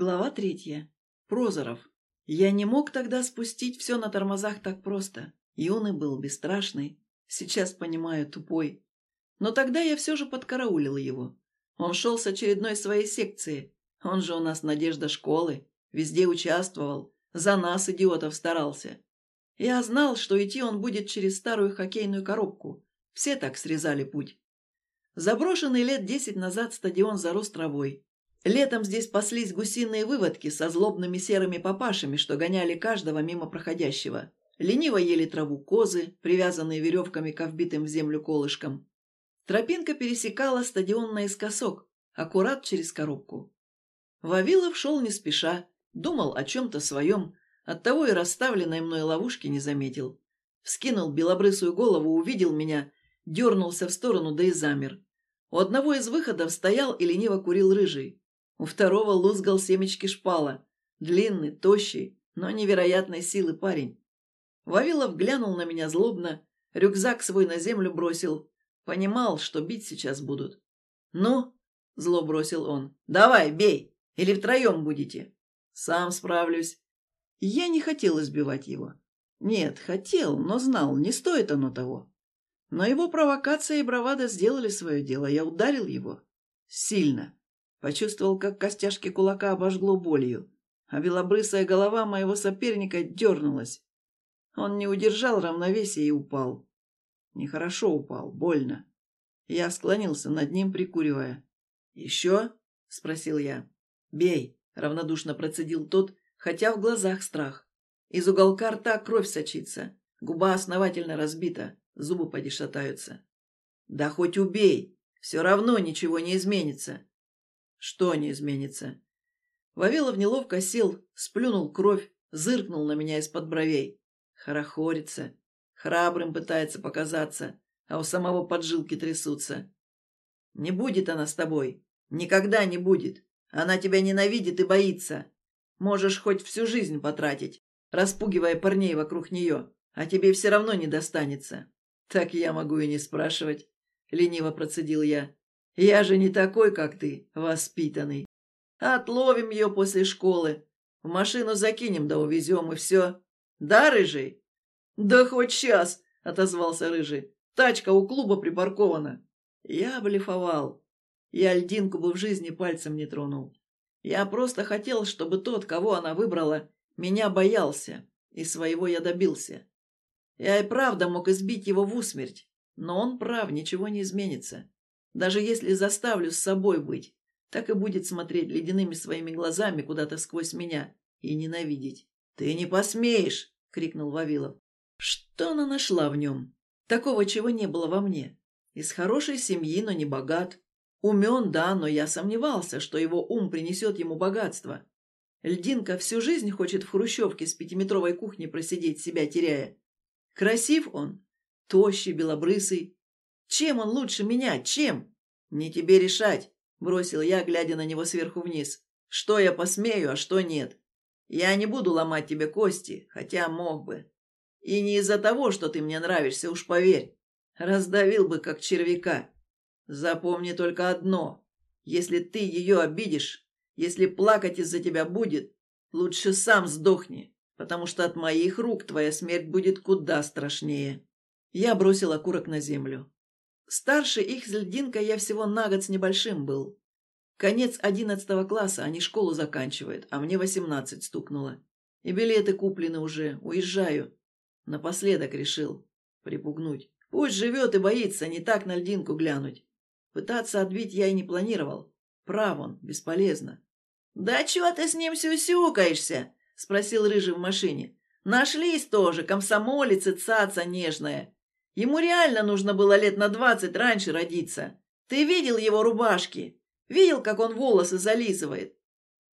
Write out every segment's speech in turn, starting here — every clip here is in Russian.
Глава третья. Прозоров. Я не мог тогда спустить все на тормозах так просто. Юный был, бесстрашный. Сейчас понимаю, тупой. Но тогда я все же подкараулил его. Он шел с очередной своей секции. Он же у нас надежда школы. Везде участвовал. За нас, идиотов, старался. Я знал, что идти он будет через старую хоккейную коробку. Все так срезали путь. Заброшенный лет десять назад стадион зарос травой. Летом здесь паслись гусиные выводки со злобными серыми папашами, что гоняли каждого мимо проходящего. Лениво ели траву козы, привязанные веревками к вбитым в землю колышкам. Тропинка пересекала стадион наискосок, аккурат через коробку. Вавилов шел не спеша, думал о чем-то своем, оттого и расставленной мной ловушки не заметил. Вскинул белобрысую голову, увидел меня, дернулся в сторону, да и замер. У одного из выходов стоял и лениво курил рыжий. У второго лузгал семечки шпала. Длинный, тощий, но невероятной силы парень. Вавилов глянул на меня злобно, рюкзак свой на землю бросил. Понимал, что бить сейчас будут. «Ну?» – зло бросил он. «Давай, бей! Или втроем будете?» «Сам справлюсь». Я не хотел избивать его. Нет, хотел, но знал, не стоит оно того. Но его провокация и бравада сделали свое дело. Я ударил его. Сильно. Почувствовал, как костяшки кулака обожгло болью, а белобрысая голова моего соперника дернулась. Он не удержал равновесия и упал. Нехорошо упал, больно. Я склонился над ним, прикуривая. «Еще?» — спросил я. «Бей!» — равнодушно процедил тот, хотя в глазах страх. Из уголка рта кровь сочится, губа основательно разбита, зубы поди шатаются. «Да хоть убей! Все равно ничего не изменится!» Что не изменится? Вавилов неловко сел, сплюнул кровь, зыркнул на меня из-под бровей. Хорохорится. Храбрым пытается показаться, а у самого поджилки трясутся. Не будет она с тобой. Никогда не будет. Она тебя ненавидит и боится. Можешь хоть всю жизнь потратить, распугивая парней вокруг нее, а тебе все равно не достанется. Так я могу и не спрашивать, — лениво процедил я. Я же не такой, как ты, воспитанный. Отловим ее после школы. В машину закинем да увезем, и все. Да, Рыжий? Да хоть сейчас, отозвался Рыжий. Тачка у клуба припаркована. Я блефовал. Я льдинку бы в жизни пальцем не тронул. Я просто хотел, чтобы тот, кого она выбрала, меня боялся, и своего я добился. Я и правда мог избить его в усмерть, но он прав, ничего не изменится. Даже если заставлю с собой быть, так и будет смотреть ледяными своими глазами куда-то сквозь меня и ненавидеть. «Ты не посмеешь!» — крикнул Вавилов. Что она нашла в нем? Такого, чего не было во мне. Из хорошей семьи, но не богат. Умен, да, но я сомневался, что его ум принесет ему богатство. Льдинка всю жизнь хочет в хрущевке с пятиметровой кухни просидеть, себя теряя. Красив он, тощий, белобрысый, чем он лучше меня? Чем? Не тебе решать, бросил я, глядя на него сверху вниз. Что я посмею, а что нет. Я не буду ломать тебе кости, хотя мог бы. И не из-за того, что ты мне нравишься, уж поверь. Раздавил бы, как червяка. Запомни только одно. Если ты ее обидишь, если плакать из-за тебя будет, лучше сам сдохни, потому что от моих рук твоя смерть будет куда страшнее. Я бросил окурок на землю. Старше их с льдинкой я всего на год с небольшим был. Конец одиннадцатого класса, они школу заканчивают, а мне восемнадцать стукнуло. И билеты куплены уже, уезжаю. Напоследок решил припугнуть. Пусть живет и боится, не так на льдинку глянуть. Пытаться отбить я и не планировал. Прав он, бесполезно. «Да чего ты с ним сюсюкаешься?» — спросил Рыжий в машине. «Нашлись тоже, комсомолец и цаца нежная. Ему реально нужно было лет на двадцать раньше родиться. Ты видел его рубашки? Видел, как он волосы зализывает?»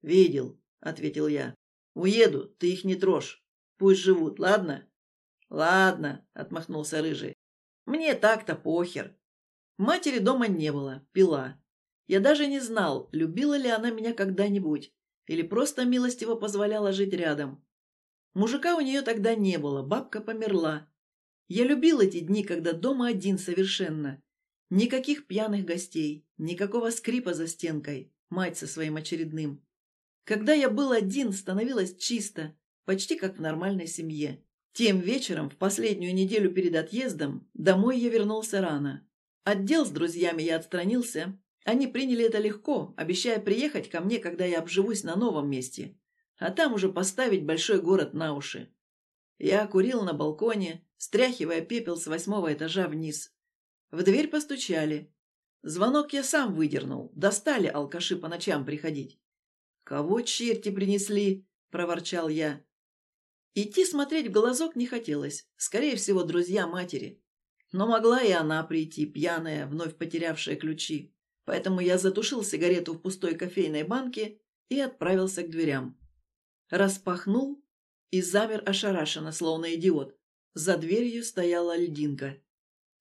«Видел», — ответил я. «Уеду, ты их не трожь. Пусть живут, ладно?» «Ладно», — отмахнулся Рыжий. «Мне так-то похер». Матери дома не было, пила. Я даже не знал, любила ли она меня когда-нибудь, или просто милостиво позволяла жить рядом. Мужика у нее тогда не было, бабка померла. Я любил эти дни, когда дома один совершенно. Никаких пьяных гостей, никакого скрипа за стенкой, мать со своим очередным. Когда я был один, становилось чисто, почти как в нормальной семье. Тем вечером, в последнюю неделю перед отъездом, домой я вернулся рано. Отдел с друзьями я отстранился. Они приняли это легко, обещая приехать ко мне, когда я обживусь на новом месте, а там уже поставить большой город на уши. Я курил на балконе, стряхивая пепел с восьмого этажа вниз. В дверь постучали. Звонок я сам выдернул. Достали алкаши по ночам приходить. «Кого черти принесли?» – проворчал я. Идти смотреть в глазок не хотелось. Скорее всего, друзья матери. Но могла и она прийти, пьяная, вновь потерявшая ключи. Поэтому я затушил сигарету в пустой кофейной банке и отправился к дверям. Распахнул и замер ошарашенно, словно идиот. За дверью стояла льдинка.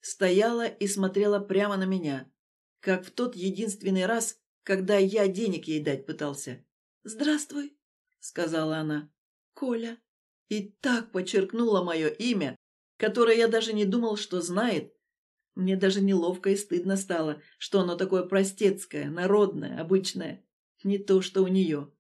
Стояла и смотрела прямо на меня, как в тот единственный раз, когда я денег ей дать пытался. «Здравствуй», — сказала она. «Коля» и так подчеркнула мое имя, которое я даже не думал, что знает. Мне даже неловко и стыдно стало, что оно такое простецкое, народное, обычное. Не то, что у нее.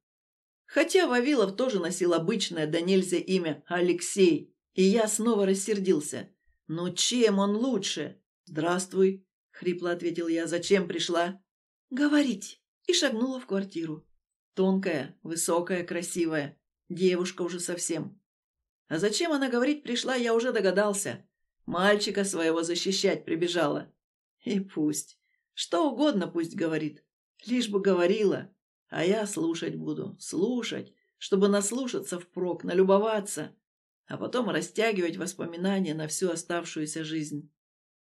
Хотя Вавилов тоже носил обычное да нельзя имя Алексей, и я снова рассердился. «Ну чем он лучше?» «Здравствуй», — хрипло ответил я. «Зачем пришла?» «Говорить». И шагнула в квартиру. Тонкая, высокая, красивая. Девушка уже совсем. А зачем она говорить пришла, я уже догадался. Мальчика своего защищать прибежала. И пусть. Что угодно пусть говорит. Лишь бы говорила. А я слушать буду. Слушать, чтобы наслушаться впрок, налюбоваться. А потом растягивать воспоминания на всю оставшуюся жизнь.